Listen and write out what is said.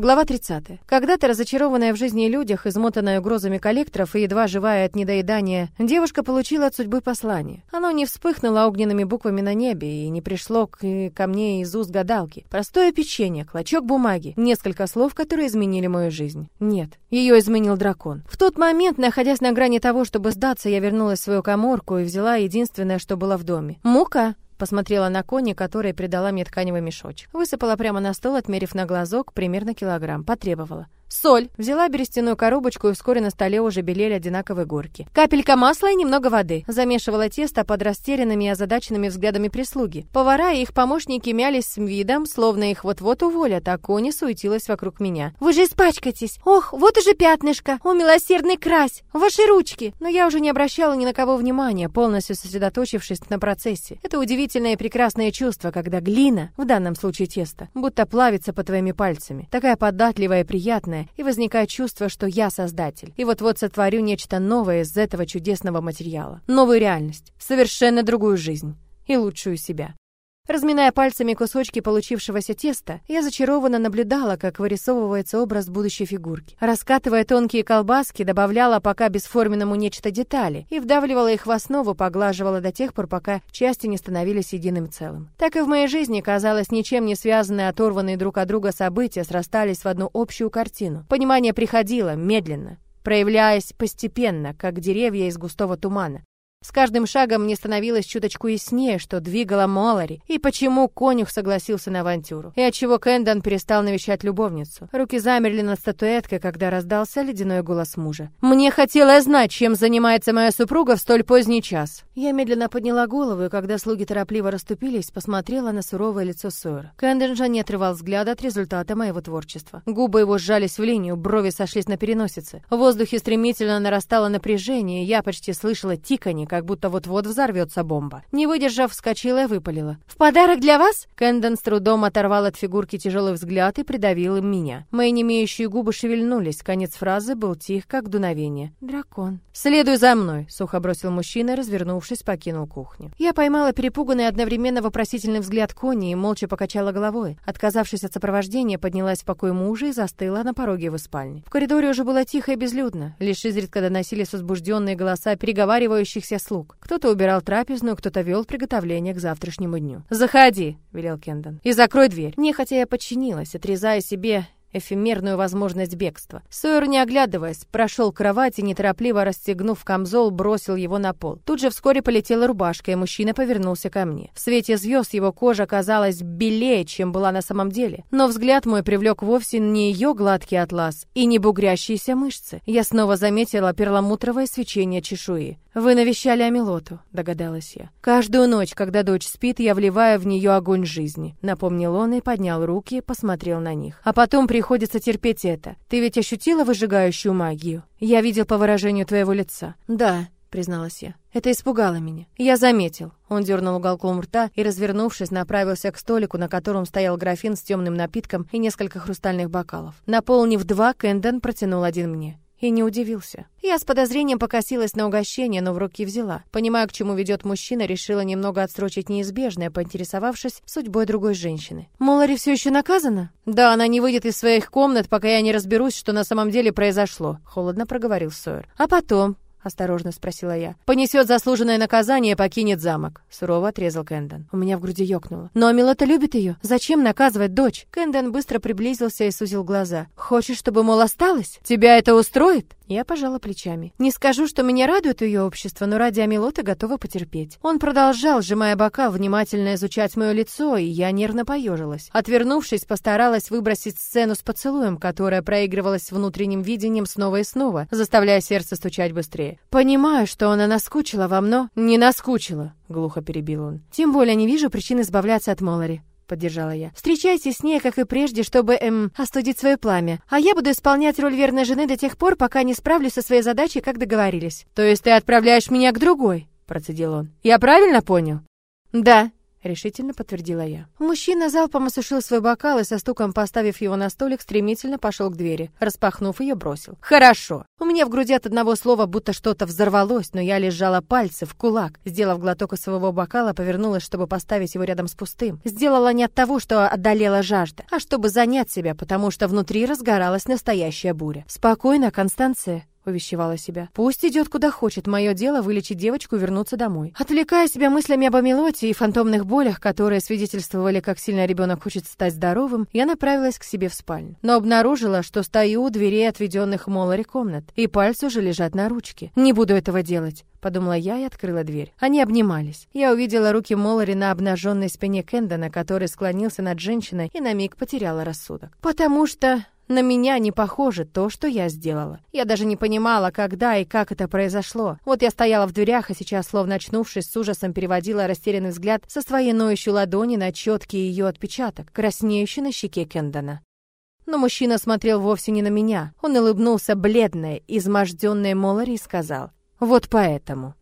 Глава 30. Когда-то разочарованная в жизни и людях, измотанная угрозами коллекторов и едва живая от недоедания, девушка получила от судьбы послание. Оно не вспыхнуло огненными буквами на небе и не пришло к, ко мне из уст гадалки. Простое печенье, клочок бумаги, несколько слов, которые изменили мою жизнь. Нет, ее изменил дракон. В тот момент, находясь на грани того, чтобы сдаться, я вернулась в свою коморку и взяла единственное, что было в доме. Мука. Посмотрела на кони, которая придала мне тканевый мешочек. Высыпала прямо на стол, отмерив на глазок примерно килограмм. Потребовала. Соль. Взяла берестяную коробочку, и вскоре на столе уже белели одинаковые горки. Капелька масла и немного воды. Замешивала тесто под растерянными и озадаченными взглядами прислуги. Повара и их помощники мялись с видом, словно их вот-вот уволят, а Кони суетилась вокруг меня. «Вы же испачкаетесь! Ох, вот уже пятнышко! О, милосердный крась! Ваши ручки!» Но я уже не обращала ни на кого внимания, полностью сосредоточившись на процессе. Это удивительное и прекрасное чувство, когда глина, в данном случае тесто, будто плавится под твоими пальцами. Такая податливая и приятная, чудесное, и возникает чувство, что я создатель, и вот-вот сотворю нечто новое из этого чудесного материала. Новую реальность, совершенно другую жизнь и лучшую себя. Разминая пальцами кусочки получившегося теста, я зачарованно наблюдала, как вырисовывается образ будущей фигурки. Раскатывая тонкие колбаски, добавляла пока бесформенному нечто детали и вдавливала их в основу, поглаживала до тех пор, пока части не становились единым целым. Так и в моей жизни, казалось, ничем не связанные, оторванные друг от друга события срастались в одну общую картину. Понимание приходило медленно, проявляясь постепенно, как деревья из густого тумана. С каждым шагом мне становилось чуточку яснее, что двигало Молари, и почему конюх согласился на авантюру, и отчего Кэндон перестал навещать любовницу. Руки замерли над статуэткой, когда раздался ледяной голос мужа. «Мне хотелось знать, чем занимается моя супруга в столь поздний час». Я медленно подняла голову, и когда слуги торопливо расступились, посмотрела на суровое лицо Сойера. Кэндон же не отрывал взгляда от результата моего творчества. Губы его сжались в линию, брови сошлись на переносице. В воздухе стремительно нарастало напряжение, я почти слышала тиканье, как будто вот-вот взорвется бомба. Не выдержав, вскочила и выпалила. «В подарок для вас?» Кэндон с трудом оторвал от фигурки тяжелый взгляд и придавил им меня. Мои немеющие губы шевельнулись, конец фразы был тих, как дуновение. «Дракон». «Следуй за мной», — сухо бросил мужчина, развернувшись, покинул кухню. Я поймала перепуганный одновременно вопросительный взгляд Кони и молча покачала головой. Отказавшись от сопровождения, поднялась в покой мужа и застыла на пороге его спальни. В коридоре уже было тихо и безлюдно. Лишь изредка доносились возбужденные голоса переговаривающихся слуг. Кто-то убирал трапезную, кто-то вел приготовление к завтрашнему дню. «Заходи», — велел Кендон, — «и закрой дверь». Нехотя я подчинилась, отрезая себе эфемерную возможность бегства. Сойер, не оглядываясь, прошел к кровати, неторопливо расстегнув камзол, бросил его на пол. Тут же вскоре полетела рубашка, и мужчина повернулся ко мне. В свете звезд его кожа казалась белее, чем была на самом деле. Но взгляд мой привлек вовсе не ее гладкий атлас и не бугрящиеся мышцы. Я снова заметила перламутровое свечение чешуи. «Вы навещали Амилоту», — догадалась я. «Каждую ночь, когда дочь спит, я вливаю в нее огонь жизни», — напомнил он и поднял руки, посмотрел на них. «А потом приходится терпеть это. Ты ведь ощутила выжигающую магию? Я видел по выражению твоего лица». «Да», — призналась я. «Это испугало меня. Я заметил». Он дернул уголком рта и, развернувшись, направился к столику, на котором стоял графин с темным напитком и несколько хрустальных бокалов. Наполнив два, Кэндон протянул один мне. И не удивился. Я с подозрением покосилась на угощение, но в руки взяла. Понимая, к чему ведет мужчина, решила немного отсрочить неизбежное, поинтересовавшись судьбой другой женщины. «Молари все еще наказана?» «Да, она не выйдет из своих комнат, пока я не разберусь, что на самом деле произошло», — холодно проговорил Сойер. «А потом?» — осторожно спросила я. «Понесет заслуженное наказание и покинет замок», — сурово отрезал Кэндон. У меня в груди ёкнуло. «Но Амилота любит ее. Зачем наказывать дочь?» Кэндон быстро приблизился и сузил глаза. «Хочешь, чтобы, мол, осталось? Тебя это устроит?» Я пожала плечами. Не скажу, что меня радует ее общество, но ради Амилота готова потерпеть. Он продолжал, сжимая бока, внимательно изучать мое лицо, и я нервно поежилась. Отвернувшись, постаралась выбросить сцену с поцелуем, которая проигрывалась внутренним видением снова и снова, заставляя сердце стучать быстрее. Понимаю, что она наскучила вам, но... Не наскучила, глухо перебил он. Тем более не вижу причин избавляться от Молари поддержала я. Встречайтесь с ней, как и прежде, чтобы, эм, остудить свое пламя. А я буду исполнять роль верной жены до тех пор, пока не справлюсь со своей задачей, как договорились. То есть ты отправляешь меня к другой? Процедил он. Я правильно понял? Да, решительно подтвердила я. Мужчина залпом осушил свой бокал и со стуком поставив его на столик, стремительно пошел к двери, распахнув ее, бросил: "Хорошо". У меня в груди от одного слова будто что-то взорвалось, но я лишь сжала пальцы в кулак, сделав глоток из своего бокала, повернулась, чтобы поставить его рядом с пустым. Сделала не от того, что одолела жажда, а чтобы занять себя, потому что внутри разгоралась настоящая буря. Спокойно, Констанция, увещевала себя. Пусть идет куда хочет, мое дело вылечить девочку и вернуться домой. Отвлекая себя мыслями об Амелоте и фантомных болях, которые свидетельствовали, как сильно ребенок хочет стать здоровым, я направилась к себе в спальню. Но обнаружила, что стою у дверей отведенных Моларе комнат, и пальцы уже лежат на ручке. Не буду этого делать. Подумала я и открыла дверь. Они обнимались. Я увидела руки Моллари на обнаженной спине Кендона, который склонился над женщиной и на миг потеряла рассудок. Потому что на меня не похоже то, что я сделала. Я даже не понимала, когда и как это произошло. Вот я стояла в дверях, и сейчас, словно очнувшись, с ужасом переводила растерянный взгляд со своей ноющей ладони на четкий ее отпечаток, краснеющий на щеке Кендона. Но мужчина смотрел вовсе не на меня. Он улыбнулся бледной, изможденной Молари и сказал, «Вот поэтому».